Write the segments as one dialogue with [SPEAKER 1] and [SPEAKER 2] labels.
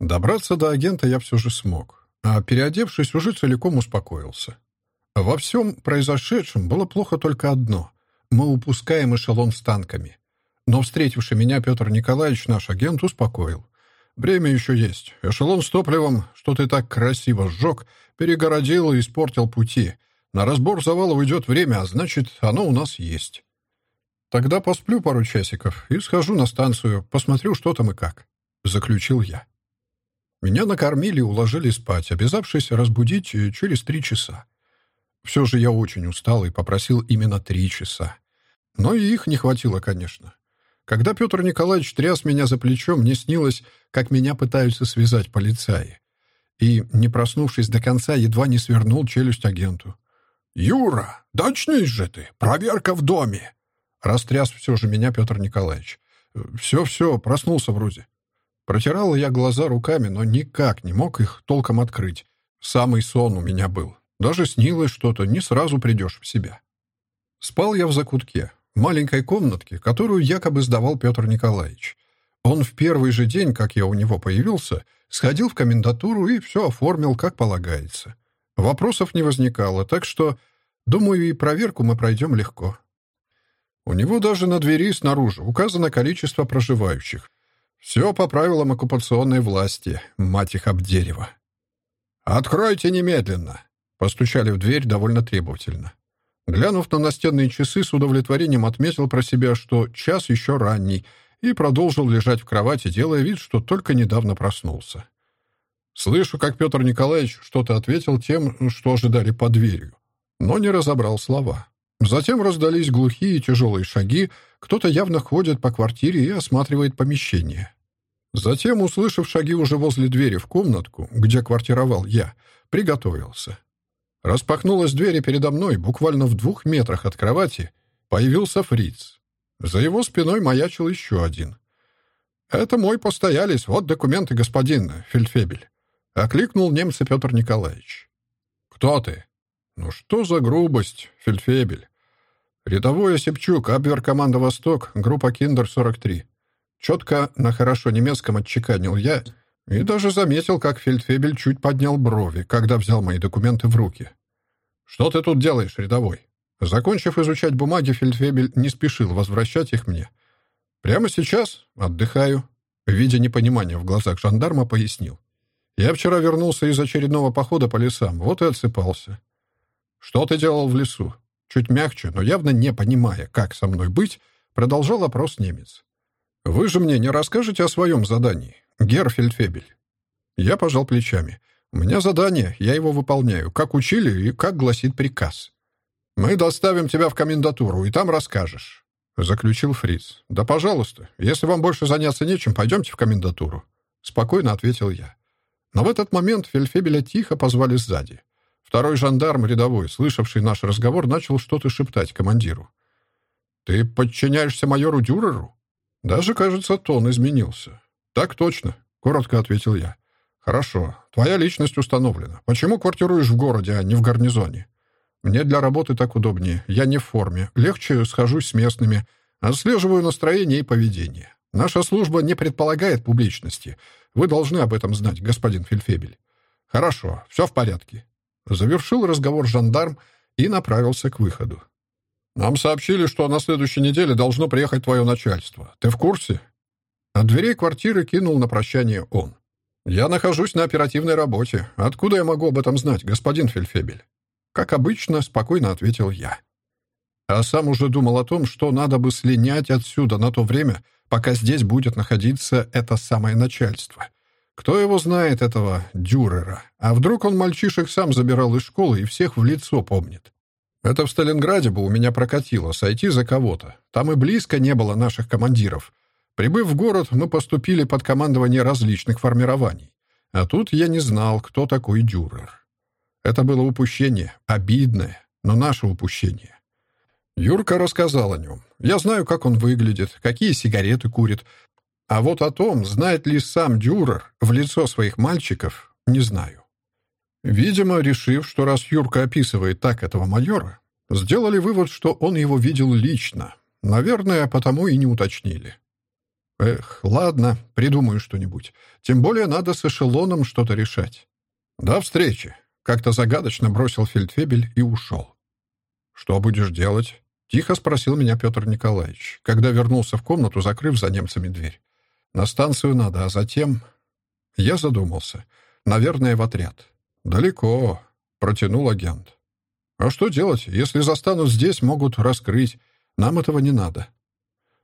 [SPEAKER 1] Добраться до агента я все же смог, а переодевшись, уже целиком успокоился. Во всем произошедшем было плохо только одно — мы упускаем эшелон с танками. Но встретивший меня Петр Николаевич, наш агент, успокоил. Время еще есть. Эшелон с топливом, что ты так красиво сжег, перегородил и испортил пути. На разбор завала уйдет время, а значит, оно у нас есть. Тогда посплю пару часиков и схожу на станцию, посмотрю, что там и как. Заключил я. Меня накормили и уложили спать, обязавшись разбудить через три часа. Все же я очень устал и попросил именно три часа. Но и их не хватило, конечно. Когда Петр Николаевич тряс меня за плечо, мне снилось, как меня пытаются связать полицаи. И, не проснувшись до конца, едва не свернул челюсть агенту. «Юра, да очнись же ты! Проверка в доме!» Растряс все же меня Петр Николаевич. «Все-все, проснулся вроде». Протирал я глаза руками, но никак не мог их толком открыть. Самый сон у меня был. Даже снилось что-то, не сразу придешь в себя. Спал я в закутке, маленькой комнатке, которую якобы сдавал Петр Николаевич. Он в первый же день, как я у него появился, сходил в комендатуру и все оформил, как полагается. Вопросов не возникало, так что, думаю, и проверку мы пройдем легко. У него даже на двери снаружи указано количество проживающих. Все по правилам оккупационной власти, мать их об дерево. «Откройте немедленно!» Постучали в дверь довольно требовательно. Глянув на настенные часы, с удовлетворением отметил про себя, что час еще ранний, и продолжил лежать в кровати, делая вид, что только недавно проснулся. Слышу, как Петр Николаевич что-то ответил тем, что ожидали под дверью, но не разобрал слова. Затем раздались глухие тяжелые шаги, кто-то явно ходит по квартире и осматривает помещение. Затем, услышав шаги уже возле двери в комнатку, где квартировал я, приготовился. Распахнулась дверь, и передо мной, буквально в двух метрах от кровати, появился фриц. За его спиной маячил еще один. «Это мой постоялец, вот документы, господин Фельдфебель», — окликнул немца Петр Николаевич. «Кто ты?» «Ну что за грубость, Фельдфебель?» «Рядовой Осипчук, Абвер-команда «Восток», группа «Киндер-43». Четко на хорошем немецком отчеканил я и даже заметил, как Фельдфебель чуть поднял брови, когда взял мои документы в руки. «Что ты тут делаешь, рядовой?» Закончив изучать бумаги, Фельдфебель не спешил возвращать их мне. «Прямо сейчас отдыхаю», — видя непонимание в глазах жандарма, пояснил. «Я вчера вернулся из очередного похода по лесам, вот и отсыпался. «Что ты делал в лесу?» Чуть мягче, но явно не понимая, как со мной быть, продолжал опрос немец. «Вы же мне не расскажете о своем задании, Герфельдфебель?» Я пожал плечами. «У меня задание, я его выполняю, как учили и как гласит приказ». «Мы доставим тебя в комендатуру, и там расскажешь», — заключил Фриц. «Да, пожалуйста, если вам больше заняться нечем, пойдемте в комендатуру», — спокойно ответил я. Но в этот момент Фельдфебеля тихо позвали сзади. Второй жандарм, рядовой, слышавший наш разговор, начал что-то шептать командиру. «Ты подчиняешься майору Дюреру?» Даже, кажется, тон изменился. «Так точно», — коротко ответил я. «Хорошо. Твоя личность установлена. Почему квартируешь в городе, а не в гарнизоне?» «Мне для работы так удобнее. Я не в форме. Легче схожусь с местными. Отслеживаю настроение и поведение. Наша служба не предполагает публичности. Вы должны об этом знать, господин Фельдфебель». «Хорошо. Все в порядке. Завершил разговор жандарм и направился к выходу. «Нам сообщили, что на следующей неделе должно приехать твое начальство. Ты в курсе?» От дверей квартиры кинул на прощание он. «Я нахожусь на оперативной работе. Откуда я могу об этом знать, господин Фельдфебель?» Как обычно, спокойно ответил я. А сам уже думал о том, что надо бы слинять отсюда на то время, пока здесь будет находиться это самое начальство. Кто его знает, этого Дюрера? А вдруг он мальчишек сам забирал из школы и всех в лицо помнит? Это в Сталинграде бы у меня прокатило, сойти за кого-то. Там и близко не было наших командиров. Прибыв в город, мы поступили под командование различных формирований. А тут я не знал, кто такой Дюрер. Это было упущение, обидное, но наше упущение. Юрка рассказал о нем. Я знаю, как он выглядит, какие сигареты курит, а вот о том, знает ли сам Дюрер в лицо своих мальчиков, не знаю. Видимо, решив, что раз Юрка описывает так этого майора, сделали вывод, что он его видел лично. Наверное, потому и не уточнили. Эх, ладно, придумаю что-нибудь. Тем более надо с эшелоном что-то решать. До встречи. Как-то загадочно бросил фельдфебель и ушел. Что будешь делать? Тихо спросил меня Петр Николаевич, когда вернулся в комнату, закрыв за немцами дверь. На станцию надо, а затем... Я задумался. Наверное, в отряд. Далеко, протянул агент. А что делать? Если застанут здесь, могут раскрыть. Нам этого не надо.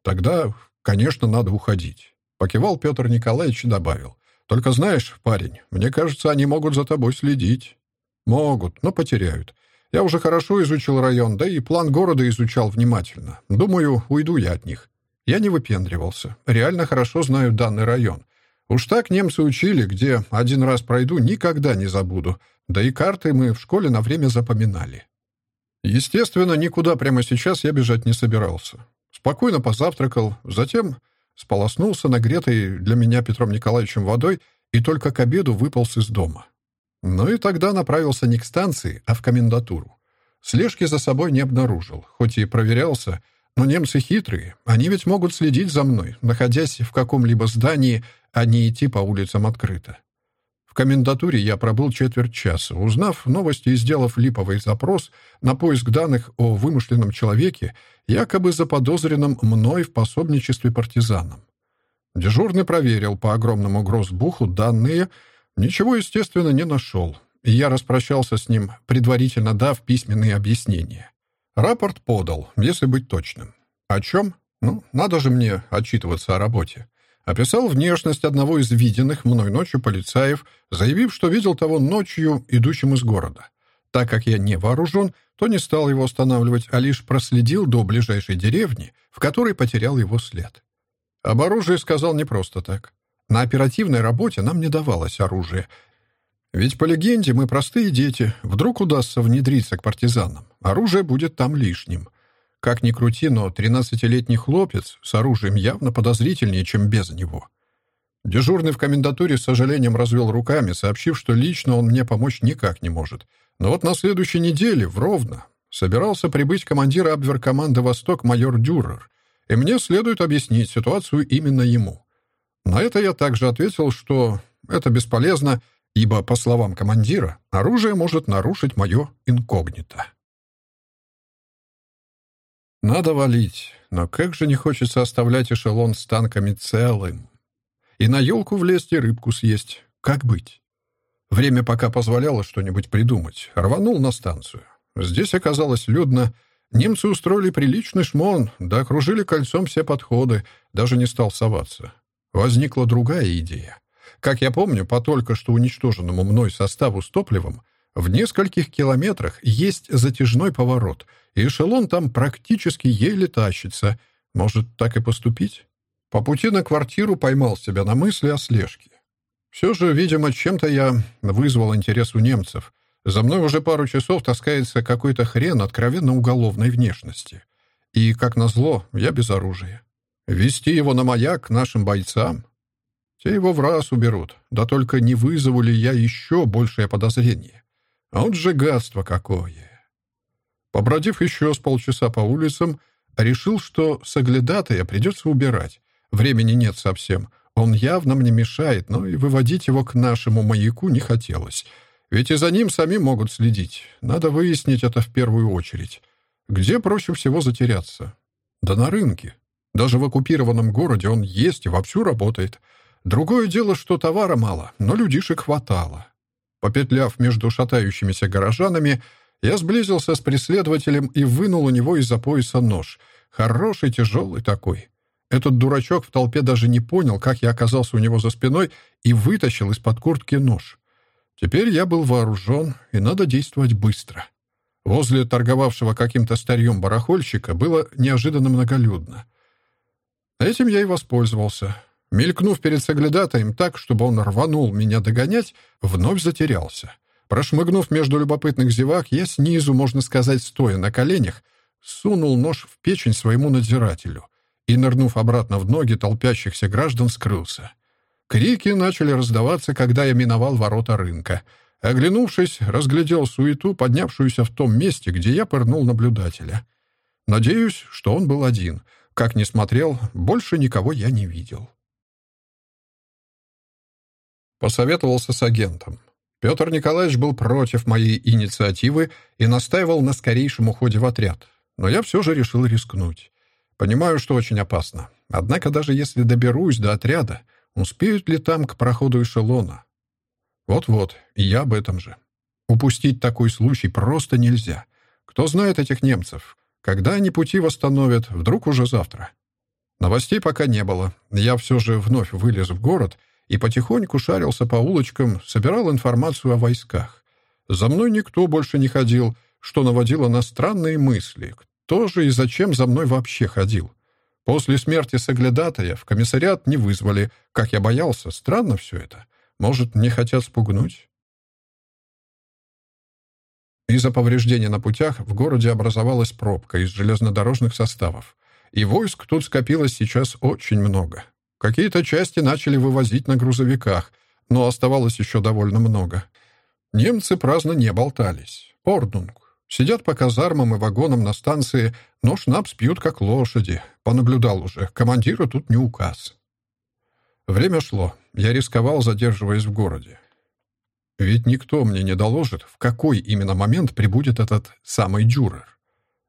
[SPEAKER 1] Тогда, конечно, надо уходить. Покивал Петр Николаевич и добавил. Только знаешь, парень, мне кажется, они могут за тобой следить. Могут, но потеряют. Я уже хорошо изучил район, да и план города изучал внимательно. Думаю, уйду я от них. Я не выпендривался. Реально хорошо знаю данный район. Уж так немцы учили, где один раз пройду, никогда не забуду. Да и карты мы в школе на время запоминали. Естественно, никуда прямо сейчас я бежать не собирался. Спокойно позавтракал, затем сполоснулся нагретой для меня Петром Николаевичем водой и только к обеду выполз из дома. Ну и тогда направился не к станции, а в комендатуру. Слежки за собой не обнаружил, хоть и проверялся, но немцы хитрые, они ведь могут следить за мной, находясь в каком-либо здании, а не идти по улицам открыто. В комендатуре я пробыл четверть часа. Узнав новости и сделав липовый запрос на поиск данных о вымышленном человеке, якобы заподозренном мной в пособничестве партизанам. Дежурный проверил по огромному гроссбуху данные, ничего, естественно, не нашел, и я распрощался с ним, предварительно дав письменные объяснения. Рапорт подал, если быть точным. О чем? Ну, надо же мне отчитываться о работе описал внешность одного из виденных мной ночью полицаев, заявив, что видел того ночью, идущим из города. Так как я не вооружен, то не стал его останавливать, а лишь проследил до ближайшей деревни, в которой потерял его след. Об оружии сказал не просто так. На оперативной работе нам не давалось оружие. Ведь по легенде мы простые дети, вдруг удастся внедриться к партизанам. Оружие будет там лишним — как ни крути, но тринадцатилетний хлопец с оружием явно подозрительнее, чем без него. Дежурный в комендатуре с сожалением развел руками, сообщив, что лично он мне помочь никак не может. Но вот на следующей неделе, в Ровно, собирался прибыть командир абверкоманды «Восток» майор Дюрер, и мне следует объяснить ситуацию именно ему. На это я также ответил, что это бесполезно, ибо, по словам командира, оружие может нарушить мое инкогнито. Надо валить, но как же не хочется оставлять эшелон с танками целым. И на елку влезть и рыбку съесть. Как быть? Время пока позволяло что-нибудь придумать. Рванул на станцию. Здесь оказалось людно. Немцы устроили приличный шмон, да окружили кольцом все подходы. Даже не стал соваться. Возникла другая идея. Как я помню, по только что уничтоженному мной составу с топливом в нескольких километрах есть затяжной поворот — и эшелон там практически еле тащится. Может, так и поступить? По пути на квартиру поймал себя на мысли о слежке. Все же, видимо, чем-то я вызвал интерес у немцев. За мной уже пару часов таскается какой-то хрен откровенно уголовной внешности. И, как назло, я без оружия. Вести его на маяк нашим бойцам? Те его в раз уберут. Да только не вызову ли я еще большее подозрение? А вот же гадство какое! Побродив еще с полчаса по улицам, решил, что соглядатая придется убирать. Времени нет совсем. Он явно мне мешает, но и выводить его к нашему маяку не хотелось. Ведь и за ним сами могут следить. Надо выяснить это в первую очередь. Где проще всего затеряться? Да на рынке. Даже в оккупированном городе он есть и вовсю работает. Другое дело, что товара мало, но людишек хватало. Попетляв между шатающимися горожанами, я сблизился с преследователем и вынул у него из-за пояса нож. Хороший, тяжелый такой. Этот дурачок в толпе даже не понял, как я оказался у него за спиной и вытащил из-под куртки нож. Теперь я был вооружен, и надо действовать быстро. Возле торговавшего каким-то старьем барахольщика было неожиданно многолюдно. Этим я и воспользовался. Мелькнув перед соглядатаем так, чтобы он рванул меня догонять, вновь затерялся. Прошмыгнув между любопытных зевак, я снизу, можно сказать, стоя на коленях, сунул нож в печень своему надзирателю и, нырнув обратно в ноги толпящихся граждан, скрылся. Крики начали раздаваться, когда я миновал ворота рынка. Оглянувшись, разглядел суету, поднявшуюся в том месте, где я пырнул наблюдателя. Надеюсь, что он был один. Как ни смотрел, больше никого я не видел. Посоветовался с агентом. Петр Николаевич был против моей инициативы и настаивал на скорейшем уходе в отряд. Но я все же решил рискнуть. Понимаю, что очень опасно. Однако даже если доберусь до отряда, успеют ли там к проходу эшелона? Вот-вот, и я об этом же. Упустить такой случай просто нельзя. Кто знает этих немцев? Когда они пути восстановят, вдруг уже завтра. Новостей пока не было. Я все же вновь вылез в город и потихоньку шарился по улочкам, собирал информацию о войсках. За мной никто больше не ходил, что наводило на странные мысли. Кто же и зачем за мной вообще ходил? После смерти Соглядатая в комиссариат не вызвали. Как я боялся, странно все это. Может, не хотят спугнуть? Из-за повреждений на путях в городе образовалась пробка из железнодорожных составов. И войск тут скопилось сейчас очень много. Какие-то части начали вывозить на грузовиках, но оставалось еще довольно много. Немцы праздно не болтались. Ordnung. Сидят по казармам и вагонам на станции, но шнапс пьют как лошади. Понаблюдал уже. Командиру тут не указ. Время шло. Я рисковал, задерживаясь в городе. Ведь никто мне не доложит, в какой именно момент прибудет этот самый Дюрер.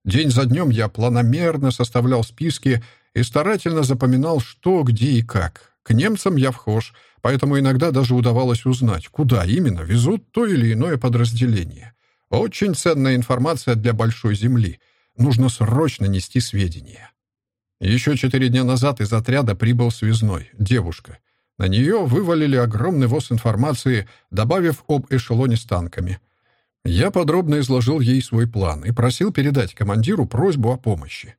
[SPEAKER 1] День за днем я планомерно составлял списки и старательно запоминал, что, где и как. К немцам я вхож, поэтому иногда даже удавалось узнать, куда именно везут то или иное подразделение. Очень ценная информация для большой земли. Нужно срочно нести сведения. Еще четыре дня назад из отряда прибыл связной, девушка. На нее вывалили огромный воз информации, добавив об эшелоне с танками. Я подробно изложил ей свой план и просил передать командиру просьбу о помощи.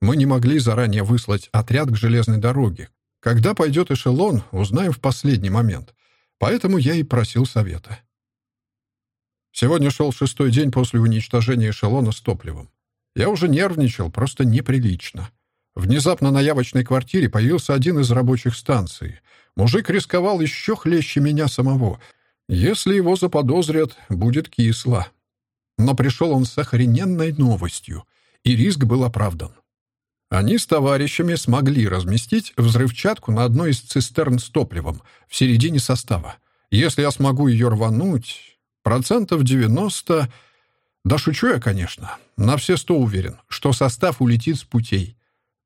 [SPEAKER 1] Мы не могли заранее выслать отряд к железной дороге. Когда пойдет эшелон, узнаем в последний момент. Поэтому я и просил совета. Сегодня шел шестой день после уничтожения эшелона с топливом. Я уже нервничал, просто неприлично. Внезапно на явочной квартире появился один из рабочих станций. Мужик рисковал еще хлеще меня самого. Если его заподозрят, будет кисло. Но пришел он с охрененной новостью, и риск был оправдан. Они с товарищами смогли разместить взрывчатку на одной из цистерн с топливом в середине состава. Если я смогу ее рвануть, процентов 90... Да шучу я, конечно. На все сто уверен, что состав улетит с путей.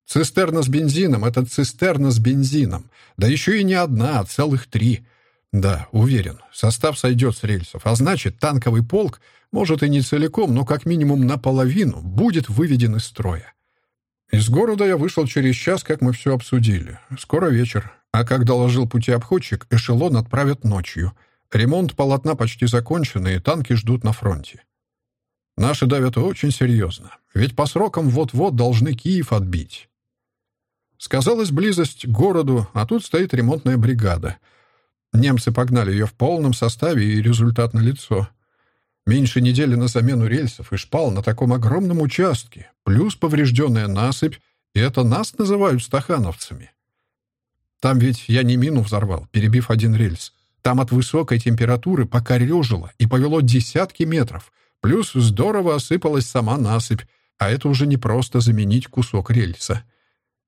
[SPEAKER 1] Цистерна с бензином — это цистерна с бензином. Да еще и не одна, а целых три. Да, уверен, состав сойдет с рельсов, а значит, танковый полк, может и не целиком, но как минимум наполовину, будет выведен из строя. Из города я вышел через час, как мы все обсудили. Скоро вечер. А как доложил путеобходчик, эшелон отправят ночью. Ремонт полотна почти закончен, и танки ждут на фронте. Наши давят очень серьезно. Ведь по срокам вот-вот должны Киев отбить. Сказалась близость к городу, а тут стоит ремонтная бригада. Немцы погнали ее в полном составе, и результат налицо. Меньше недели на замену рельсов и шпал на таком огромном участке, плюс поврежденная насыпь, и это нас называют стахановцами. Там ведь я не мину взорвал, перебив один рельс. Там от высокой температуры покорежило и повело десятки метров, плюс здорово осыпалась сама насыпь, а это уже не просто заменить кусок рельса.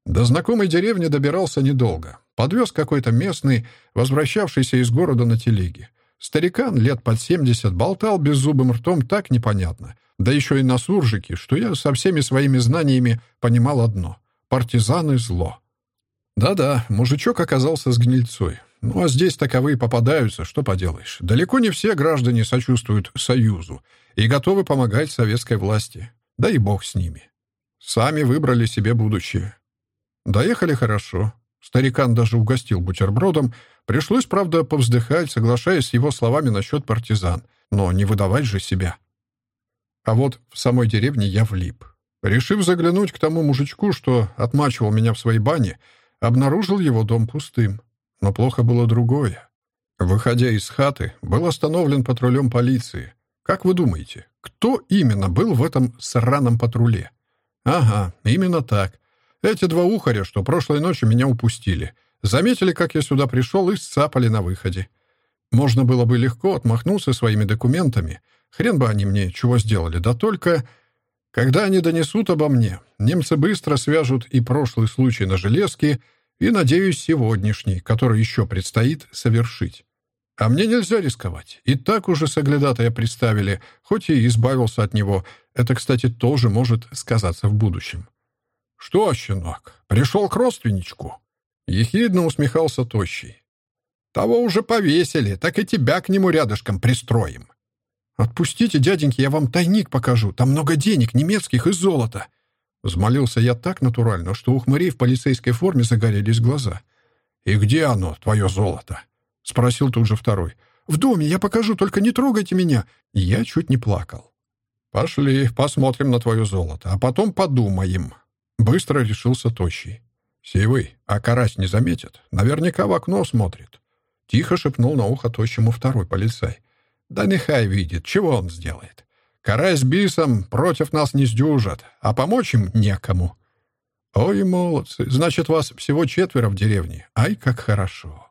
[SPEAKER 1] До знакомой деревни добирался недолго. Подвез какой-то местный, возвращавшийся из города на телеге. Старикан лет под семьдесят болтал беззубым ртом так непонятно. Да еще и на суржике, что я со всеми своими знаниями понимал одно — партизаны — зло. Да-да, мужичок оказался с гнильцой. Ну а здесь таковые попадаются, что поделаешь. Далеко не все граждане сочувствуют Союзу и готовы помогать советской власти. Да и бог с ними. Сами выбрали себе будущее. Доехали хорошо. Старикан даже угостил бутербродом. Пришлось, правда, повздыхать, соглашаясь с его словами насчет партизан. Но не выдавать же себя. А вот в самой деревне я влип. Решив заглянуть к тому мужичку, что отмачивал меня в своей бане, обнаружил его дом пустым. Но плохо было другое. Выходя из хаты, был остановлен патрулем полиции. Как вы думаете, кто именно был в этом сраном патруле? Ага, именно так. Эти два ухаря, что прошлой ночью меня упустили, заметили, как я сюда пришел, и сцапали на выходе. Можно было бы легко отмахнуться своими документами. Хрен бы они мне чего сделали, да только... Когда они донесут обо мне, немцы быстро свяжут и прошлый случай на железке, и, надеюсь, сегодняшний, который еще предстоит совершить. А мне нельзя рисковать. И так уже соглядатая представили, хоть и избавился от него. Это, кстати, тоже может сказаться в будущем. «Что, щенок, пришел к родственничку?» Ехидно усмехался Тощий. «Того уже повесили, так и тебя к нему рядышком пристроим». «Отпустите, дяденьки, я вам тайник покажу. Там много денег, немецких и золота». Взмолился я так натурально, что у хмырей в полицейской форме загорелись глаза. «И где оно, твое золото?» — спросил тут же второй. «В доме, я покажу, только не трогайте меня!» Я чуть не плакал. «Пошли, посмотрим на твое золото, а потом подумаем». Быстро решился Тощий. «Сивый, а карась не заметит? Наверняка в окно смотрит». Тихо шепнул на ухо Тощему второй полицай. «Да нехай видит, чего он сделает. Карась бисом против нас не сдюжат, а помочь им некому». «Ой, молодцы, значит, вас всего четверо в деревне. Ай, как хорошо!»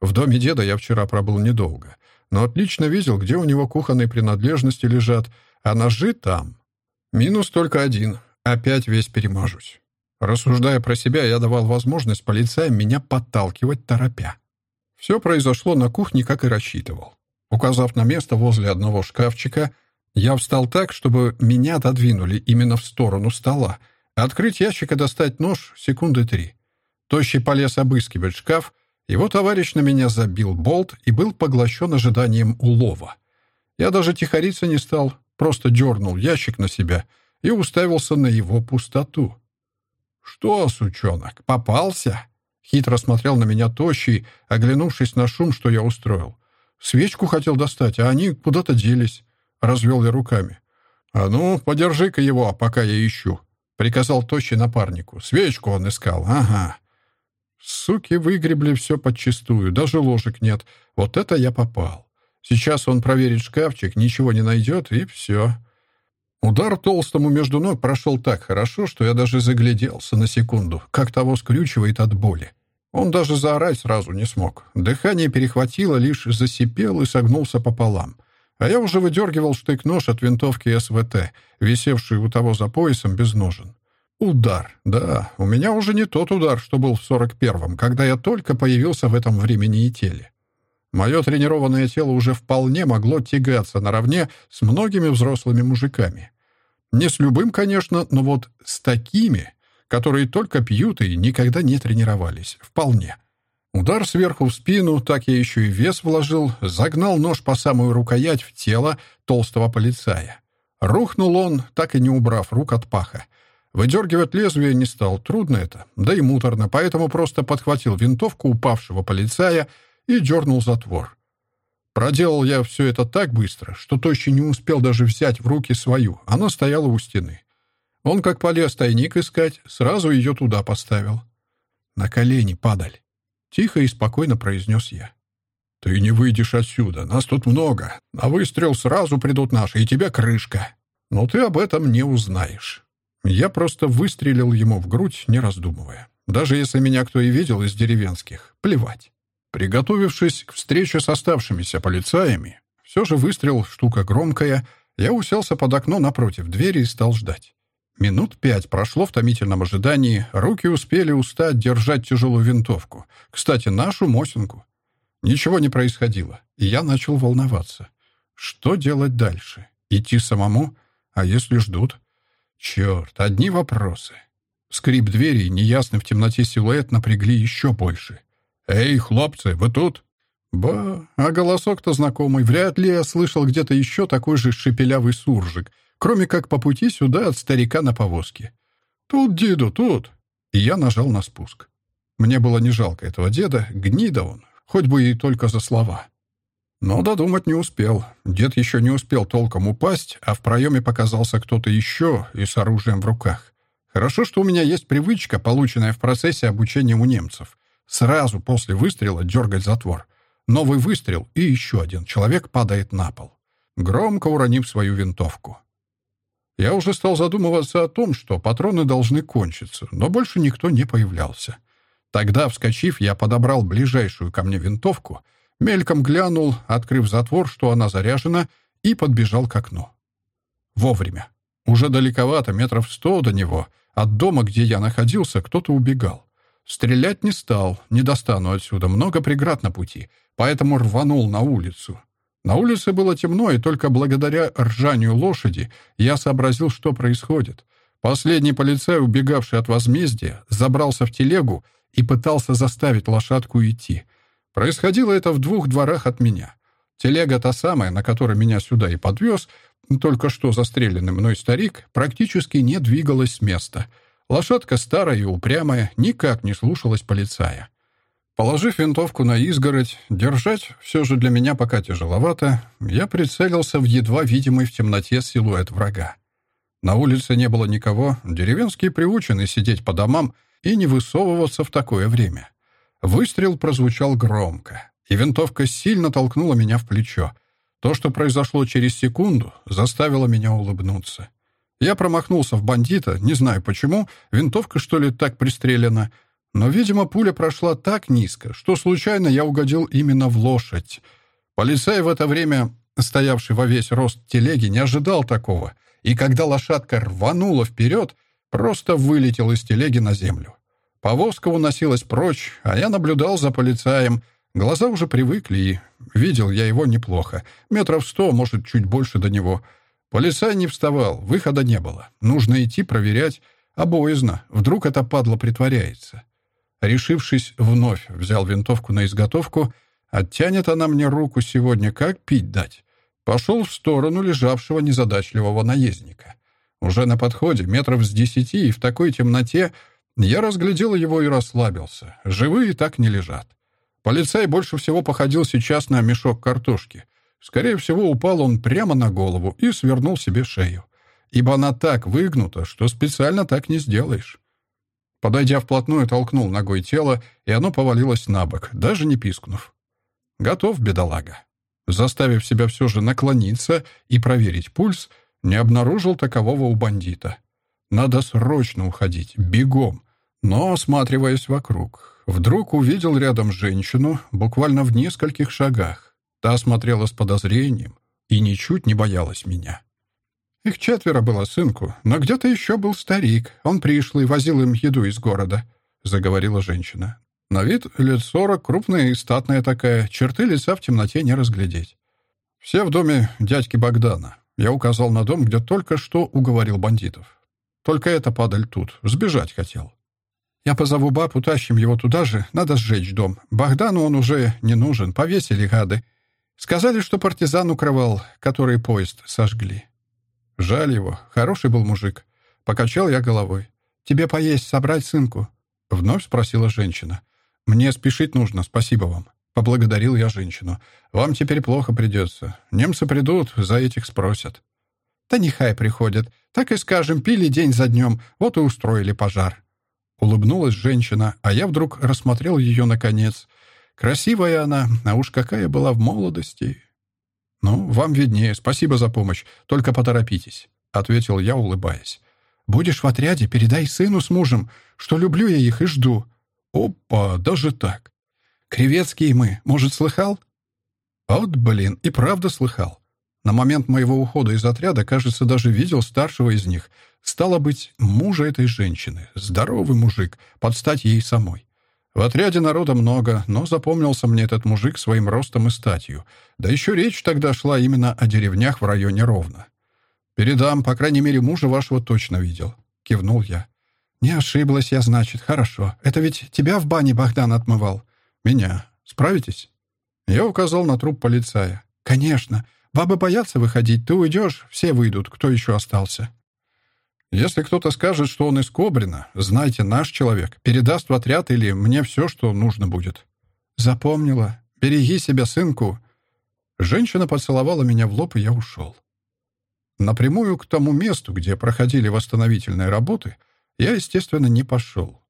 [SPEAKER 1] В доме деда я вчера пробыл недолго, но отлично видел, где у него кухонные принадлежности лежат, а ножи там. Минус только один. Опять весь перемажусь. Рассуждая про себя, я давал возможность полицаям меня подталкивать торопя. Все произошло на кухне, как и рассчитывал. Указав на место возле одного шкафчика, я встал так, чтобы меня отодвинули именно в сторону стола. Открыть ящик и достать нож — секунды три. Тощий полез обыскивать шкаф — его товарищ на меня забил болт и был поглощен ожиданием улова. Я даже тихориться не стал, просто дернул ящик на себя и уставился на его пустоту. «Что, сучонок, попался?» Хитро смотрел на меня тощий, оглянувшись на шум, что я устроил. «Свечку хотел достать, а они куда-то делись», — развел я руками. «А ну, подержи-ка его, пока я ищу», — приказал тощий напарнику. «Свечку он искал, ага». Суки выгребли все подчистую, даже ложек нет. Вот это я попал. Сейчас он проверит шкафчик, ничего не найдет, и все. Удар толстому между ног прошел так хорошо, что я даже загляделся на секунду, как того скрючивает от боли. Он даже заорать сразу не смог. Дыхание перехватило, лишь засипел и согнулся пополам. А я уже выдергивал штык-нож от винтовки СВТ, висевший у того за поясом без ножен. Удар. Да, у меня уже не тот удар, что был в 41-м, когда я только появился в этом времени и теле. Мое тренированное тело уже вполне могло тягаться наравне с многими взрослыми мужиками. Не с любым, конечно, но вот с такими, которые только пьют и никогда не тренировались. Вполне. Удар сверху в спину, так я еще и вес вложил, загнал нож по самую рукоять в тело толстого полицая. Рухнул он, так и не убрав рук от паха. Выдергивать лезвие не стал, трудно это, да и муторно, поэтому просто подхватил винтовку упавшего полицая и дернул затвор. Проделал я все это так быстро, что Тощий не успел даже взять в руки свою, она стояла у стены. Он, как полез тайник искать, сразу ее туда поставил. «На колени, падаль!» — тихо и спокойно произнес я. «Ты не выйдешь отсюда, нас тут много. На выстрел сразу придут наши, и тебя крышка. Но ты об этом не узнаешь». Я просто выстрелил ему в грудь, не раздумывая. Даже если меня кто и видел из деревенских, плевать. Приготовившись к встрече с оставшимися полицаями, все же выстрел — штука громкая, я уселся под окно напротив двери и стал ждать. Минут пять прошло в томительном ожидании, руки успели устать держать тяжелую винтовку. Кстати, нашу Мосинку. Ничего не происходило, и я начал волноваться. Что делать дальше? Идти самому? А если ждут? Черт, одни вопросы. Скрип двери и неясный в темноте силуэт напрягли еще больше. «Эй, хлопцы, вы тут?» «Ба, а голосок-то знакомый. Вряд ли я слышал где-то еще такой же шепелявый суржик, кроме как по пути сюда от старика на повозке. Тут, деду, тут!» И я нажал на спуск. Мне было не жалко этого деда, гнида он, хоть бы и только за слова. Но додумать не успел. Дед еще не успел толком упасть, а в проеме показался кто-то еще и с оружием в руках. Хорошо, что у меня есть привычка, полученная в процессе обучения у немцев. Сразу после выстрела дергать затвор. Новый выстрел, и еще один человек падает на пол, громко уронив свою винтовку. Я уже стал задумываться о том, что патроны должны кончиться, но больше никто не появлялся. Тогда, вскочив, я подобрал ближайшую ко мне винтовку — Мельком глянул, открыв затвор, что она заряжена, и подбежал к окну. Вовремя. Уже далековато, метров сто до него. От дома, где я находился, кто-то убегал. Стрелять не стал, не достану отсюда, много преград на пути, поэтому рванул на улицу. На улице было темно, и только благодаря ржанию лошади я сообразил, что происходит. Последний полицай, убегавший от возмездия, забрался в телегу и пытался заставить лошадку идти. Происходило это в двух дворах от меня. Телега та самая, на которой меня сюда и подвез, только что застреленный мной старик, практически не двигалась с места. Лошадка старая и упрямая, никак не слушалась полицая. Положив винтовку на изгородь, держать все же для меня пока тяжеловато, я прицелился в едва видимый в темноте силуэт врага. На улице не было никого, деревенские приучены сидеть по домам и не высовываться в такое время. Выстрел прозвучал громко, и винтовка сильно толкнула меня в плечо. То, что произошло через секунду, заставило меня улыбнуться. Я промахнулся в бандита, не знаю почему, винтовка, что ли, так пристрелена — но, видимо, пуля прошла так низко, что случайно я угодил именно в лошадь. Полицай в это время, стоявший во весь рост телеги, не ожидал такого, и когда лошадка рванула вперед, просто вылетел из телеги на землю. Повозка уносилась прочь, а я наблюдал за полицаем. Глаза уже привыкли, и видел я его неплохо. Метров сто, может, чуть больше до него. Полицай не вставал, выхода не было. Нужно идти проверять. А вдруг это падла притворяется. Решившись, вновь взял винтовку на изготовку. Оттянет она мне руку сегодня, как пить дать. Пошел в сторону лежавшего незадачливого наездника. Уже на подходе, метров с десяти, и в такой темноте я разглядел его и расслабился. Живые так не лежат. Полицай больше всего походил сейчас на мешок картошки. Скорее всего, упал он прямо на голову и свернул себе шею. Ибо она так выгнута, что специально так не сделаешь. Подойдя вплотную, толкнул ногой тело, и оно повалилось на бок, даже не пискнув. Готов, бедолага. Заставив себя все же наклониться и проверить пульс, не обнаружил такового у бандита. Надо срочно уходить, бегом. Но, осматриваясь вокруг, вдруг увидел рядом женщину, буквально в нескольких шагах. Та смотрела с подозрением и ничуть не боялась меня. Их четверо было, сынку, но где-то еще был старик. Он пришлый, возил им еду из города», — заговорила женщина. На вид лет сорок, крупная и статная такая, черты лица в темноте не разглядеть. «Все в доме дядьки Богдана». Я указал на дом, где только что уговорил бандитов. Только это падаль тут, сбежать хотел. Я позову баб, утащим его туда же, надо сжечь дом. Богдану он уже не нужен, повесили гады. Сказали, что партизан укрывал, который поезд сожгли. Жаль его, хороший был мужик. Покачал я головой. «Тебе поесть собрать, сынку?» Вновь спросила женщина. «Мне спешить нужно, спасибо вам». Поблагодарил я женщину. «Вам теперь плохо придется. Немцы придут, за этих спросят». «Да нехай приходят. Так и скажем, пили день за днем, вот и устроили пожар». Улыбнулась женщина, а я вдруг рассмотрел ее наконец. Красивая она, а уж какая была в молодости. «Ну, вам виднее. Спасибо за помощь. Только поторопитесь», — ответил я, улыбаясь. «Будешь в отряде, передай сыну с мужем, что люблю я их и жду». «Опа, даже так». «Креветские мы. Может, слыхал?» «Вот, блин, и правда слыхал. На момент моего ухода из отряда, кажется, даже видел старшего из них. Стало быть, мужа этой женщины. Здоровый мужик, под стать ей самой. В отряде народа много, но запомнился мне этот мужик своим ростом и статью. Да еще речь тогда шла именно о деревнях в районе Ровно. «Передам, по крайней мере, мужа вашего точно видел», — кивнул я. «Не ошиблась я, значит, хорошо. Это ведь тебя в бане Богдан отмывал?» «Меня. Справитесь?» Я указал на труп полицая. «Конечно. Бабы боятся выходить. Ты уйдешь, все выйдут, кто еще остался». Если кто-то скажет, что он из Кобрина, знайте, наш человек передаст в отряд или мне все, что нужно будет. Запомнила. Береги себя, сынку. Женщина поцеловала меня в лоб, и я ушел. Напрямую к тому месту, где проходили восстановительные работы, я, естественно, не пошел.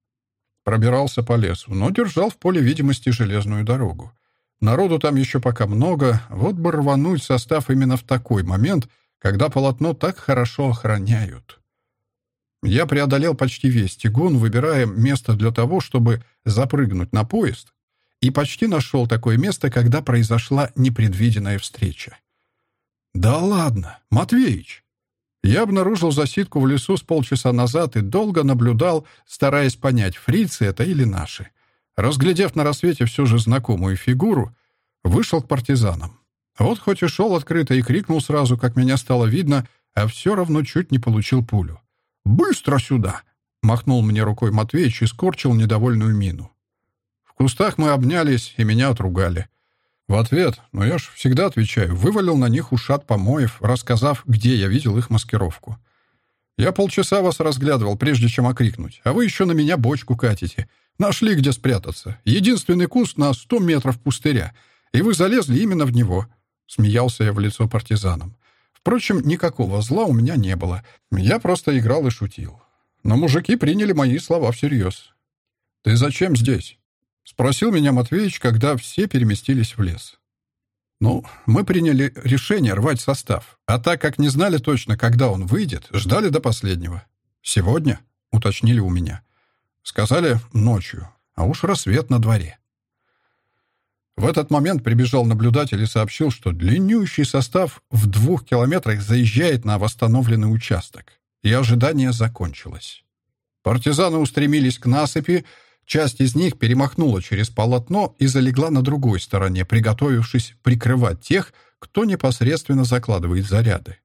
[SPEAKER 1] Пробирался по лесу, но держал в поле видимости железную дорогу. Народу там еще пока много, вот бы рвануть состав именно в такой момент, когда полотно так хорошо охраняют. Я преодолел почти весь тягун, выбирая место для того, чтобы запрыгнуть на поезд, и почти нашел такое место, когда произошла непредвиденная встреча. «Да ладно, Матвеич!» Я обнаружил засидку в лесу с полчаса назад и долго наблюдал, стараясь понять, фрицы это или наши. Разглядев на рассвете все же знакомую фигуру, вышел к партизанам. Вот хоть и шел открыто и крикнул сразу, как меня стало видно, а все равно чуть не получил пулю. «Быстро сюда!» — махнул мне рукой Матвеич и скорчил недовольную мину. В кустах мы обнялись, и меня отругали. В ответ, но я ж всегда отвечаю, вывалил на них ушат помоев, рассказав, где я видел их маскировку. Я полчаса вас разглядывал, прежде чем окрикнуть, а вы еще на меня бочку катите. Нашли, где спрятаться. Единственный куст на сто метров пустыря, и вы залезли именно в него. Смеялся я в лицо партизанам. Впрочем, никакого зла у меня не было. Я просто играл и шутил. Но мужики приняли мои слова всерьез. «Ты зачем здесь?» — спросил меня Матвеич, когда все переместились в лес. «Ну, мы приняли решение рвать состав, а так как не знали точно, когда он выйдет, ждали до последнего. Сегодня?» — уточнили у меня. Сказали ночью, а уж рассвет на дворе. В этот момент прибежал наблюдатель и сообщил, что длиннющий состав в двух километрах заезжает на восстановленный участок, и ожидание закончилось. Партизаны устремились к насыпи, часть из них перемахнула через полотно и залегла на другой стороне, приготовившись прикрывать тех, кто непосредственно закладывает заряды.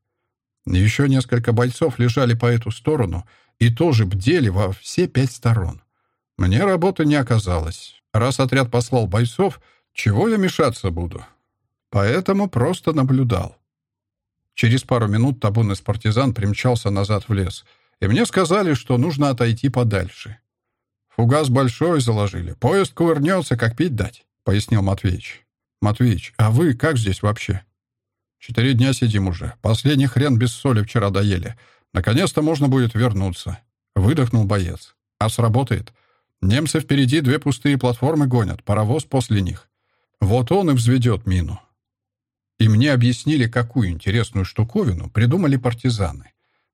[SPEAKER 1] Еще несколько бойцов лежали по эту сторону и тоже бдели во все пять сторон. Мне работы не оказалось. Раз отряд послал бойцов, чего я мешаться буду? Поэтому просто наблюдал. Через пару минут табун из партизан примчался назад в лес, и мне сказали, что нужно отойти подальше. «Фугас большой заложили. Поезд кувырнется, как пить дать», — пояснил Матвеич. «Матвеич, а вы как здесь вообще?» «Четыре дня сидим уже. Последний хрен без соли вчера доели. Наконец-то можно будет вернуться», — выдохнул боец. «А сработает. Немцы впереди две пустые платформы гонят, паровоз после них. Вот он и взведет мину. И мне объяснили, какую интересную штуковину придумали партизаны.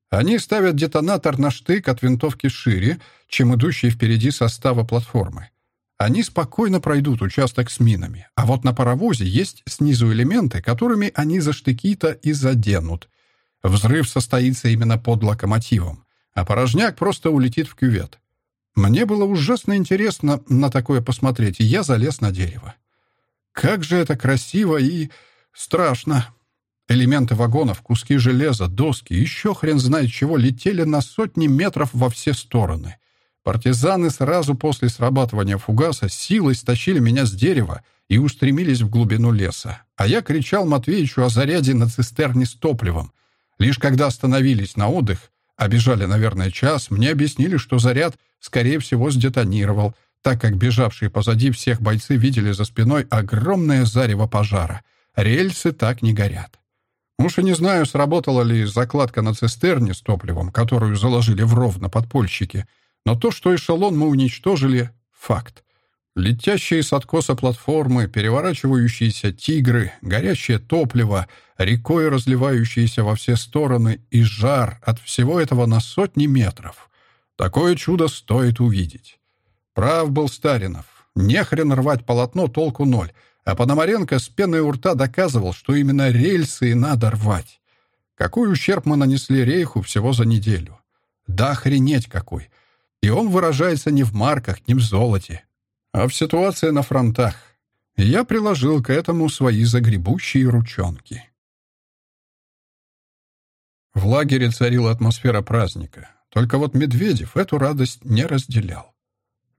[SPEAKER 1] Они ставят детонатор на штык от винтовки шире, чем идущие впереди состава платформы. Они спокойно пройдут участок с минами, а вот на паровозе есть снизу элементы, которыми они за штыки-то и заденут. Взрыв состоится именно под локомотивом, а порожняк просто улетит в кювет. Мне было ужасно интересно на такое посмотреть, и я залез на дерево. Как же это красиво и страшно. Элементы вагонов, куски железа, доски, еще хрен знает чего, летели на сотни метров во все стороны. Партизаны сразу после срабатывания фугаса силой стащили меня с дерева и устремились в глубину леса. А я кричал Матвеичу о заряде на цистерне с топливом. Лишь когда остановились на отдых, обежали, наверное, час, мне объяснили, что заряд, скорее всего, сдетонировал — так как бежавшие позади всех бойцы видели за спиной огромное зарево пожара. Рельсы так не горят. Уж и не знаю, сработала ли закладка на цистерне с топливом, которую заложили в ровно подпольщики, но то, что эшелон мы уничтожили — факт. Летящие с откоса платформы, переворачивающиеся тигры, горящее топливо, рекой разливающиеся во все стороны и жар от всего этого на сотни метров. Такое чудо стоит увидеть. Прав был Старинов. Нехрен рвать полотно, толку ноль. А Пономаренко с пеной у рта доказывал, что именно рельсы и надо рвать. Какой ущерб мы нанесли Рейху всего за неделю? Да охренеть какой! И он выражается не в марках, не в золоте, а в ситуации на фронтах. Я приложил к этому свои загребущие ручонки. В лагере царила атмосфера праздника. Только вот Медведев эту радость не разделял.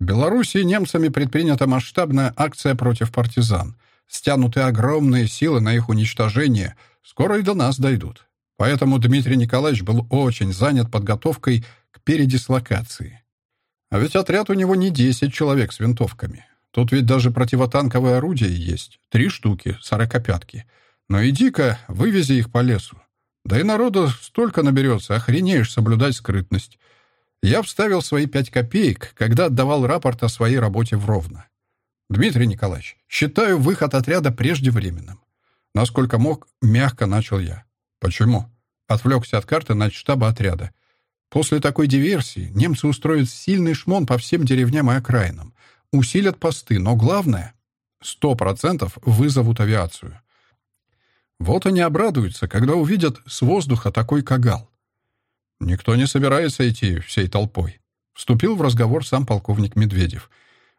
[SPEAKER 1] Белоруссии немцами предпринята масштабная акция против партизан. Стянуты огромные силы на их уничтожение. Скоро и до нас дойдут. Поэтому Дмитрий Николаевич был очень занят подготовкой к передислокации. А ведь отряд у него не 10 человек с винтовками. Тут ведь даже противотанковые орудия есть. Три штуки, сорокопятки. Но иди-ка, вывези их по лесу. Да и народу столько наберется, охренеешь соблюдать скрытность. Я вставил свои пять копеек, когда отдавал рапорт о своей работе в Ровно. «Дмитрий Николаевич, считаю выход отряда преждевременным». Насколько мог, мягко начал я. «Почему?» Отвлекся от карты на штаба отряда. После такой диверсии немцы устроят сильный шмон по всем деревням и окраинам. Усилят посты, но главное — сто процентов вызовут авиацию. Вот они обрадуются, когда увидят с воздуха такой кагал. «Никто не собирается идти всей толпой», — вступил в разговор сам полковник Медведев.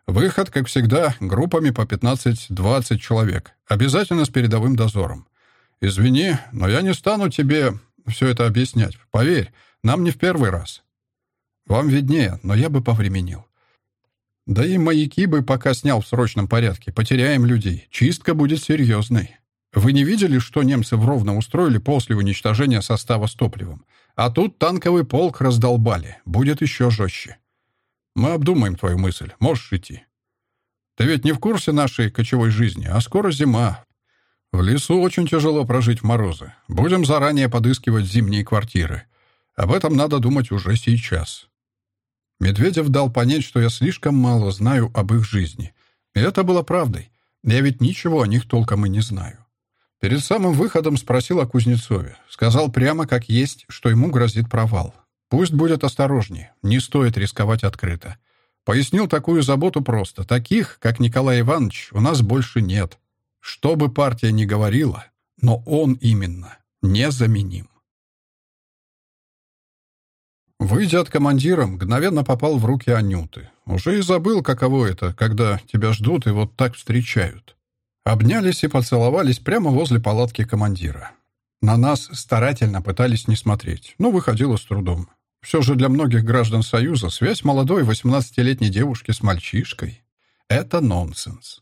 [SPEAKER 1] «Выход, как всегда, группами по 15-20 человек, обязательно с передовым дозором. Извини, но я не стану тебе все это объяснять. Поверь, нам не в первый раз. Вам виднее, но я бы повременил. Да и маяки бы пока снял в срочном порядке. Потеряем людей. Чистка будет серьезной. Вы не видели, что немцы в Ровно устроили после уничтожения состава с топливом? А тут танковый полк раздолбали. Будет еще жестче. Мы обдумаем твою мысль. Можешь идти. Ты ведь не в курсе нашей кочевой жизни, а скоро зима. В лесу очень тяжело прожить в морозы. Будем заранее подыскивать зимние квартиры. Об этом надо думать уже сейчас. Медведев дал понять, что я слишком мало знаю об их жизни. И это было правдой. Я ведь ничего о них толком и не знаю. Перед самым выходом спросил о Кузнецове. Сказал прямо как есть, что ему грозит провал. Пусть будет осторожнее, не стоит рисковать открыто. Пояснил такую заботу просто. Таких, как Николай Иванович, у нас больше нет. Что бы партия ни говорила, но он именно незаменим. Выйдя от командира, мгновенно попал в руки Анюты. Уже и забыл, каково это, когда тебя ждут и вот так встречают. Обнялись и поцеловались прямо возле палатки командира. На нас старательно пытались не смотреть, но выходило с трудом. Все же для многих граждан Союза связь молодой 18-летней девушки с мальчишкой — это нонсенс.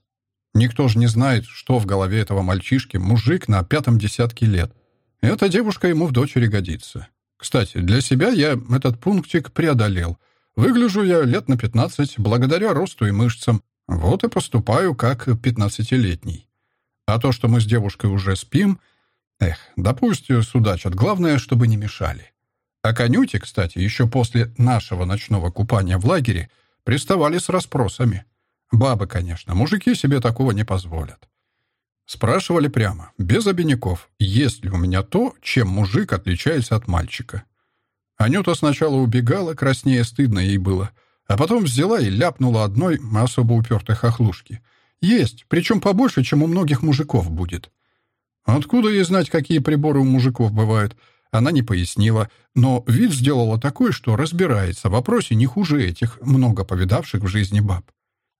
[SPEAKER 1] Никто же не знает, что в голове этого мальчишки, мужик на пятом десятке лет. Эта девушка ему в дочери годится. Кстати, для себя я этот пунктик преодолел. Выгляжу я лет на 15 благодаря росту и мышцам. Вот и поступаю как 15-летний. А то, что мы с девушкой уже спим... Эх, да пусть судачат. Главное, чтобы не мешали. А конюти, кстати, еще после нашего ночного купания в лагере приставали с расспросами. Бабы, конечно, мужики себе такого не позволят. Спрашивали прямо, без обиняков, есть ли у меня то, чем мужик отличается от мальчика. Анюта сначала убегала, краснее стыдно ей было, а потом взяла и ляпнула одной особо упертой хохлушки. Есть, причем побольше, чем у многих мужиков будет. Откуда ей знать, какие приборы у мужиков бывают? Она не пояснила, но вид сделала такой, что разбирается в вопросе не хуже этих, много повидавших в жизни баб.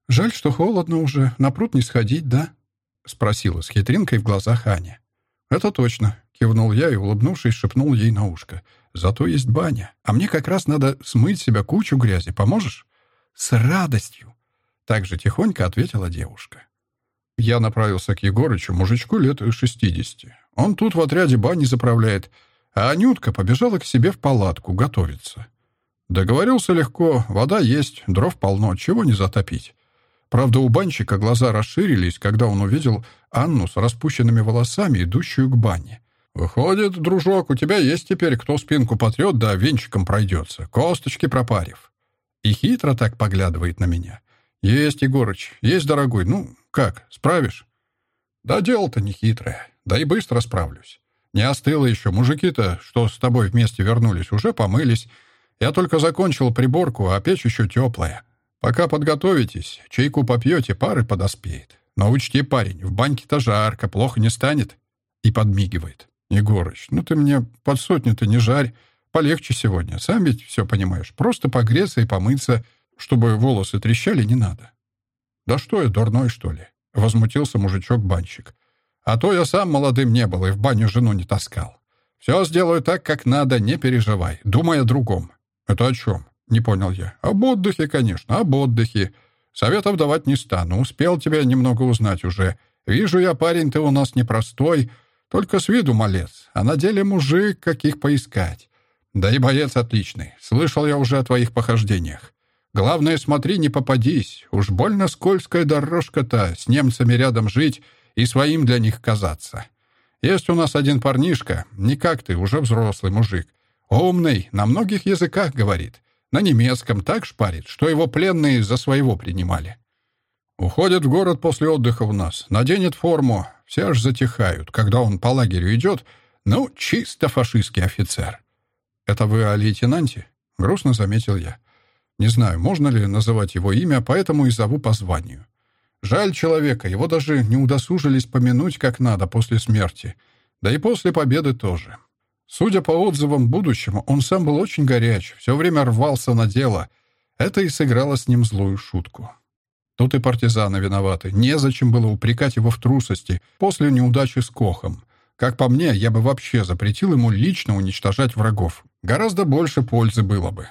[SPEAKER 1] «Жаль, что холодно уже, на пруд не сходить, да?» — спросила с хитринкой в глазах Аня. «Это точно», — кивнул я и, улыбнувшись, шепнул ей на ушко. «Зато есть баня, а мне как раз надо смыть себя кучу грязи. Поможешь?» «С радостью!» — так же тихонько ответила девушка. Я направился к Егорычу, мужичку лет шестидесяти. Он тут в отряде бани заправляет, а Анютка побежала к себе в палатку готовиться. Договорился легко, вода есть, дров полно, чего не затопить. Правда, у банщика глаза расширились, когда он увидел Анну с распущенными волосами, идущую к бане. «Выходит, дружок, у тебя есть теперь кто спинку потрет, да венчиком пройдется, косточки пропарив». И хитро так поглядывает на меня. «Есть, Егорыч, есть, дорогой. Ну, как, справишь?» «Да дело-то не хитрое. Да и быстро справлюсь. Не остыло еще. Мужики-то, что с тобой вместе вернулись, уже помылись. Я только закончил приборку, а печь еще теплая. Пока подготовитесь, чайку попьете, пары подоспеет. Но учти, парень, в баньке-то жарко, плохо не станет. И подмигивает. Егорыч, ну ты мне под сотню-то не жарь. Полегче сегодня. Сам ведь все понимаешь. Просто погреться и помыться, чтобы волосы трещали, не надо. Да что я, дурной, что ли? Возмутился мужичок-банщик. А то я сам молодым не был и в баню жену не таскал. Все сделаю так, как надо, не переживай. Думай о другом. Это о чем? Не понял я. Об отдыхе, конечно, об отдыхе. Советов давать не стану. Успел тебя немного узнать уже. Вижу я, парень, ты у нас непростой, только с виду малец, а на деле мужик, каких поискать. Да и боец отличный. Слышал я уже о твоих похождениях. Главное, смотри, не попадись. Уж больно скользкая дорожка-то, с немцами рядом жить и своим для них казаться. Есть у нас один парнишка, не как ты, уже взрослый мужик. Умный, на многих языках говорит. На немецком так шпарит, что его пленные за своего принимали. Уходит в город после отдыха у нас, наденет форму, все аж затихают. Когда он по лагерю идет, ну, чисто фашистский офицер. «Это вы о лейтенанте?» — грустно заметил я. «Не знаю, можно ли называть его имя, поэтому и зову по званию. Жаль человека, его даже не удосужились помянуть как надо после смерти. Да и после победы тоже. Судя по отзывам будущему, он сам был очень горяч, все время рвался на дело. Это и сыграло с ним злую шутку. Тут и партизаны виноваты. Незачем было упрекать его в трусости после неудачи с Кохом. Как по мне, я бы вообще запретил ему лично уничтожать врагов. Гораздо больше пользы было бы.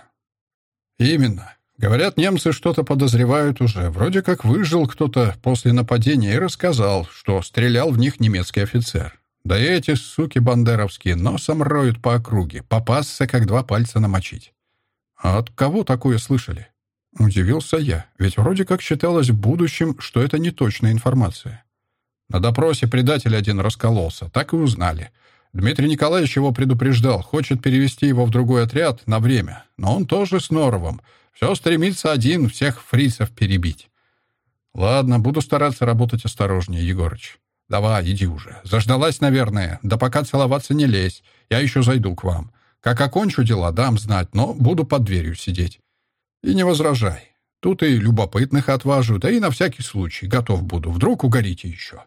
[SPEAKER 1] Именно. Говорят, немцы что-то подозревают уже. Вроде как выжил кто-то после нападения и рассказал, что стрелял в них немецкий офицер. Да и эти суки бандеровские носом роют по округе. Попасться, как два пальца намочить. А от кого такое слышали? Удивился я, ведь вроде как считалось в будущем, что это не точная информация. На допросе предатель один раскололся, так и узнали. Дмитрий Николаевич его предупреждал, хочет перевести его в другой отряд на время, но он тоже с Норовым. Все стремится один всех фрицев перебить. Ладно, буду стараться работать осторожнее, Егорыч. Давай, иди уже. Заждалась, наверное. Да пока целоваться не лезь. Я еще зайду к вам. Как окончу дела, дам знать, но буду под дверью сидеть. И не возражай. Тут и любопытных отважу, да и на всякий случай готов буду. Вдруг угорите еще.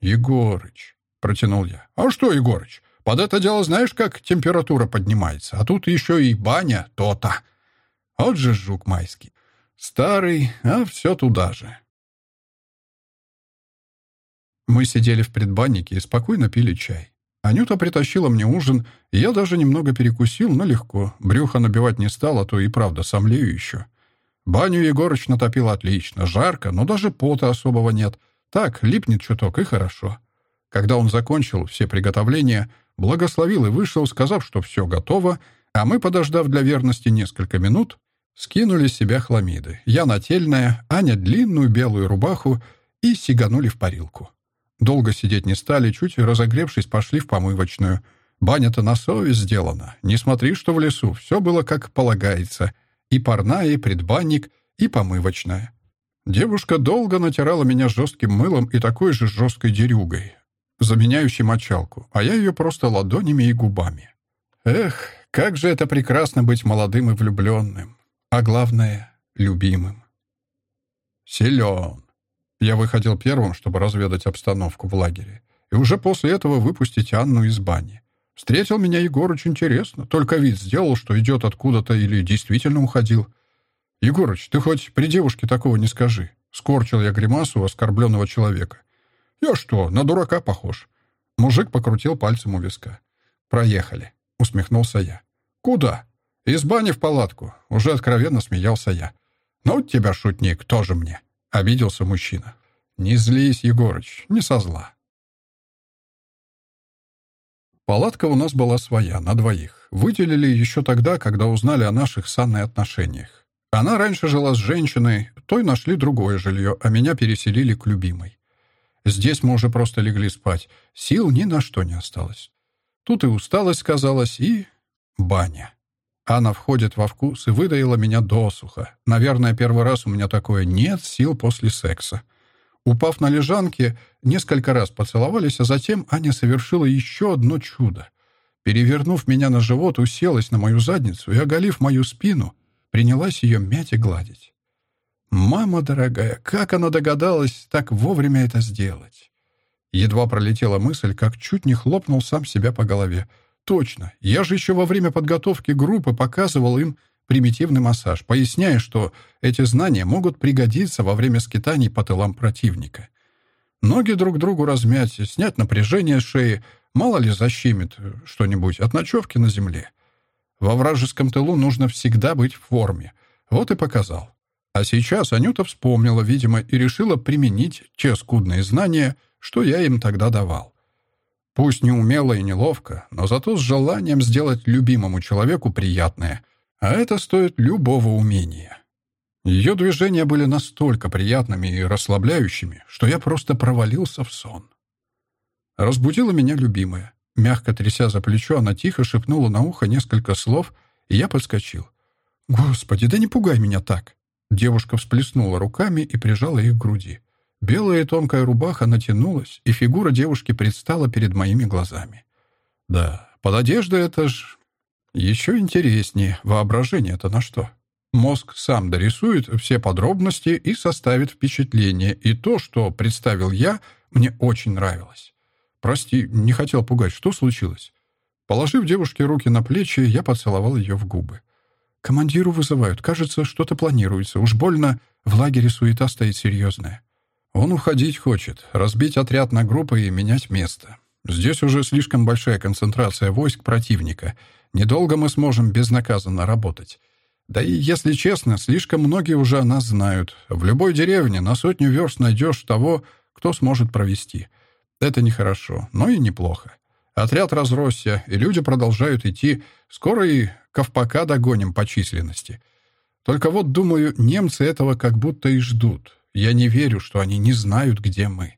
[SPEAKER 1] Егорыч, протянул я. А что, Егорыч? Под это дело знаешь, как температура поднимается, а тут еще и баня то-то. Вот же жук майский. Старый, а все туда же. Мы сидели в предбаннике и спокойно пили чай. Анюта притащила мне ужин, я даже немного перекусил, но легко. Брюхо набивать не стал, а то и правда сомлею еще. Баню Егорыч натопил отлично, жарко, но даже пота особого нет. Так, липнет чуток, и хорошо. Когда он закончил все приготовления, благословил и вышел, сказав, что все готово, а мы, подождав для верности несколько минут, скинули с себя хламиды. Я нательная, Аня длинную белую рубаху и сиганули в парилку. Долго сидеть не стали, чуть разогревшись, пошли в помывочную. Баня-то на совесть сделана. Не смотри, что в лесу. Все было как полагается. И парная, и предбанник, и помывочная. Девушка долго натирала меня жестким мылом и такой же жесткой дерюгой, заменяющей мочалку, а я ее просто ладонями и губами. Эх, как же это прекрасно быть молодым и влюбленным. А главное — любимым. Силен. Я выходил первым, чтобы разведать обстановку в лагере, и уже после этого выпустить Анну из бани. Встретил меня Егорыч интересно, только вид сделал, что идет откуда-то или действительно уходил. «Егорыч, ты хоть при девушке такого не скажи», — скорчил я гримасу оскорбленного человека. «Я что, на дурака похож?» Мужик покрутил пальцем у виска. «Проехали», — усмехнулся я. «Куда?» «Из бани в палатку», — уже откровенно смеялся я. «Ну, тебя, шутник, тоже мне». — обиделся мужчина. «Не злись, Егорыч, не со зла». Палатка у нас была своя, на двоих. Выделили еще тогда, когда узнали о наших с Анной отношениях. Она раньше жила с женщиной, той нашли другое жилье, а меня переселили к любимой. Здесь мы уже просто легли спать. Сил ни на что не осталось. Тут и усталость сказалась, и... баня. Она входит во вкус и выдаила меня досуха. Наверное, первый раз у меня такое «нет сил после секса». Упав на лежанке, несколько раз поцеловались, а затем Аня совершила еще одно чудо. Перевернув меня на живот, уселась на мою задницу и, оголив мою спину, принялась ее мять и гладить. «Мама дорогая, как она догадалась так вовремя это сделать?» Едва пролетела мысль, как чуть не хлопнул сам себя по голове — Точно. Я же еще во время подготовки группы показывал им примитивный массаж, поясняя, что эти знания могут пригодиться во время скитаний по тылам противника. Ноги друг другу размять, снять напряжение с шеи, мало ли защемит что-нибудь от ночевки на земле. Во вражеском тылу нужно всегда быть в форме. Вот и показал. А сейчас Анюта вспомнила, видимо, и решила применить те скудные знания, что я им тогда давал. Пусть неумело и неловко, но зато с желанием сделать любимому человеку приятное. А это стоит любого умения. Ее движения были настолько приятными и расслабляющими, что я просто провалился в сон. Разбудила меня любимая. Мягко тряся за плечо, она тихо шепнула на ухо несколько слов, и я подскочил. «Господи, да не пугай меня так!» Девушка всплеснула руками и прижала их к груди. Белая тонкая рубаха натянулась, и фигура девушки предстала перед моими глазами. Да, под одеждой это ж... Еще интереснее, воображение это на что? Мозг сам дорисует все подробности и составит впечатление, и то, что представил я, мне очень нравилось. Прости, не хотел пугать, что случилось? Положив девушке руки на плечи, я поцеловал ее в губы. «Командиру вызывают. Кажется, что-то планируется. Уж больно в лагере суета стоит серьезная. Он уходить хочет, разбить отряд на группы и менять место. Здесь уже слишком большая концентрация войск противника. Недолго мы сможем безнаказанно работать. Да и, если честно, слишком многие уже о нас знают. В любой деревне на сотню верст найдешь того, кто сможет провести. Это нехорошо, но и неплохо. Отряд разросся, и люди продолжают идти. Скоро и Ковпака догоним по численности. Только вот, думаю, немцы этого как будто и ждут. Я не верю, что они не знают, где мы.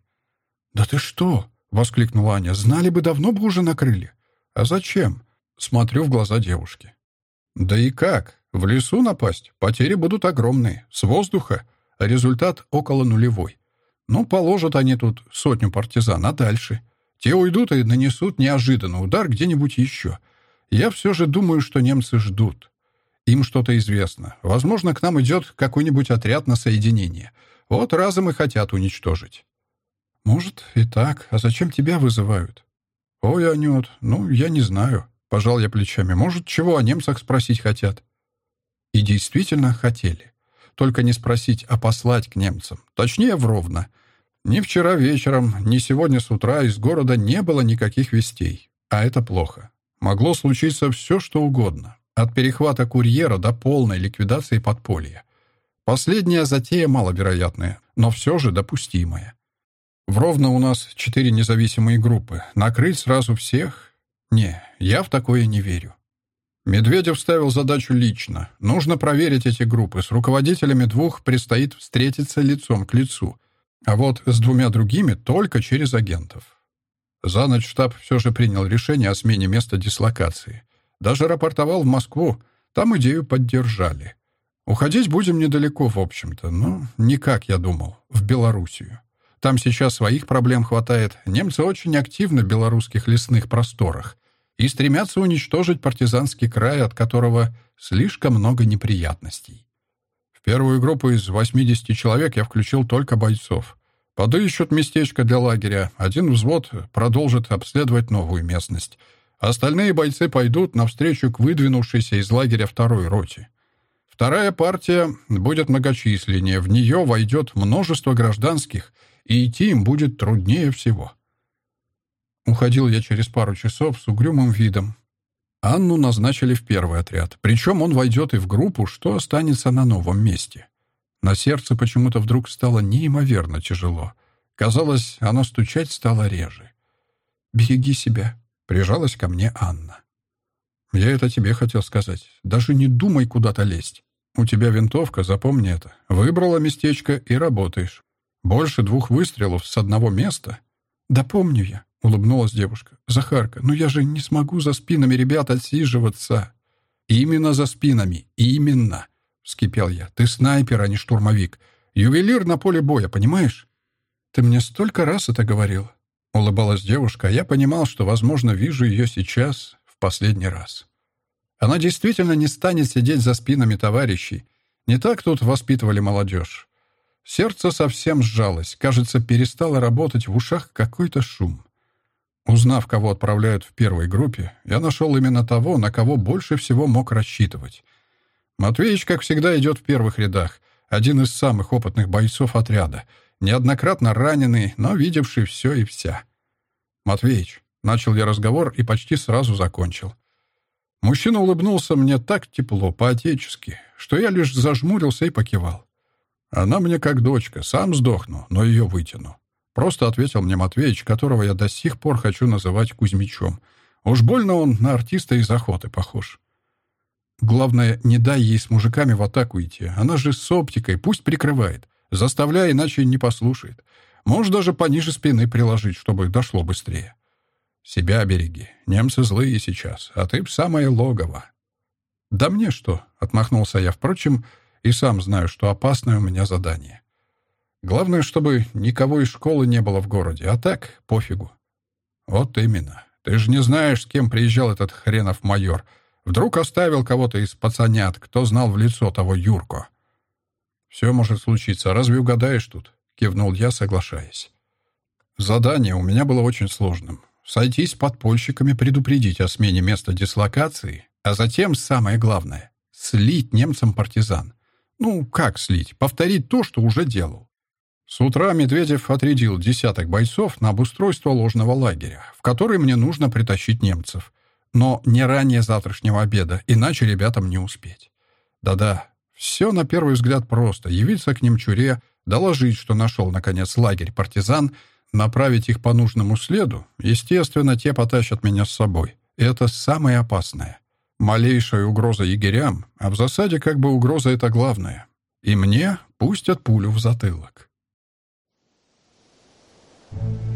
[SPEAKER 1] «Да ты что?» — воскликнула Аня. «Знали бы, давно бы уже накрыли». «А зачем?» — смотрю в глаза девушки. «Да и как? В лесу напасть? Потери будут огромные. С воздуха. Результат около нулевой. Ну, положат они тут сотню партизан, а дальше? Те уйдут и нанесут неожиданный удар где-нибудь еще. Я все же думаю, что немцы ждут. Им что-то известно. Возможно, к нам идет какой-нибудь отряд на соединение. Вот разом и хотят уничтожить. Может, и так. А зачем тебя вызывают? Ой, Анют, ну, я не знаю. Пожал я плечами. Может, чего о немцах спросить хотят? И действительно хотели. Только не спросить, а послать к немцам. Точнее, в Ровно. Ни вчера вечером, ни сегодня с утра из города не было никаких вестей. А это плохо. Могло случиться все, что угодно. От перехвата курьера до полной ликвидации подполья. Последняя затея маловероятная, но все же допустимая. В Ровно у нас четыре независимые группы. Накрыть сразу всех? Не, я в такое не верю. Медведев ставил задачу лично. Нужно проверить эти группы. С руководителями двух предстоит встретиться лицом к лицу. А вот с двумя другими только через агентов. За ночь штаб все же принял решение о смене места дислокации. Даже рапортовал в Москву. Там идею поддержали. Уходить будем недалеко, в общем-то. Но не как я думал. В Белоруссию. Там сейчас своих проблем хватает. Немцы очень активны в белорусских лесных просторах и стремятся уничтожить партизанский край, от которого слишком много неприятностей. В первую группу из 80 человек я включил только бойцов. Подыщут местечко для лагеря. Один взвод продолжит обследовать новую местность. Остальные бойцы пойдут навстречу к выдвинувшейся из лагеря второй роте. Вторая партия будет многочисленнее, в нее войдет множество гражданских, и идти им будет труднее всего. Уходил я через пару часов с угрюмым видом. Анну назначили в первый отряд, причем он войдет и в группу, что останется на новом месте. На сердце почему-то вдруг стало неимоверно тяжело. Казалось, оно стучать стало реже. «Береги себя», — прижалась ко мне Анна. «Я это тебе хотел сказать. Даже не думай куда-то лезть. У тебя винтовка, запомни это. Выбрала местечко и работаешь. Больше двух выстрелов с одного места?» «Да помню я», — улыбнулась девушка. «Захарка, ну я же не смогу за спинами ребят отсиживаться». «Именно за спинами, именно. — вскипел я. «Ты снайпер, а не штурмовик. Ювелир на поле боя, понимаешь?» «Ты мне столько раз это говорил», — улыбалась девушка, а я понимал, что, возможно, вижу ее сейчас последний раз. Она действительно не станет сидеть за спинами товарищей. Не так тут воспитывали молодежь. Сердце совсем сжалось. Кажется, перестало работать в ушах какой-то шум. Узнав, кого отправляют в первой группе, я нашел именно того, на кого больше всего мог рассчитывать. Матвеич, как всегда, идет в первых рядах. Один из самых опытных бойцов отряда. Неоднократно раненый, но видевший все и вся. «Матвеич», — начал я разговор и почти сразу закончил. Мужчина улыбнулся мне так тепло, по-отечески, что я лишь зажмурился и покивал. «Она мне как дочка, сам сдохну, но ее вытяну». Просто ответил мне Матвеич, которого я до сих пор хочу называть Кузьмичом. Уж больно он на артиста из охоты похож. Главное, не дай ей с мужиками в атаку идти. Она же с оптикой, пусть прикрывает. Заставляй, иначе не послушает. Можешь даже пониже спины приложить, чтобы дошло быстрее. Себя береги. Немцы злые сейчас, а ты в самое логово. Да мне что? Отмахнулся я, впрочем, и сам знаю, что опасное у меня задание. Главное, чтобы никого из школы не было в городе, а так пофигу. Вот именно. Ты же не знаешь, с кем приезжал этот хренов майор — Вдруг оставил кого-то из пацанят, кто знал в лицо того Юрко. «Все может случиться. Разве угадаешь тут?» — кивнул я, соглашаясь. Задание у меня было очень сложным. Сойтись с подпольщиками, предупредить о смене места дислокации, а затем, самое главное, слить немцам партизан. Ну, как слить? Повторить то, что уже делал. С утра Медведев отрядил десяток бойцов на обустройство ложного лагеря, в который мне нужно притащить немцев. Но не ранее завтрашнего обеда, иначе ребятам не успеть. Да-да, все на первый взгляд просто. Явиться к ним чуре, доложить, что нашел, наконец, лагерь партизан, Направить их по нужному следу, естественно, те потащат меня с собой. Это самое опасное. Малейшая угроза егерям, а в засаде как бы угроза это главное. И мне пустят пулю в затылок. Thank you.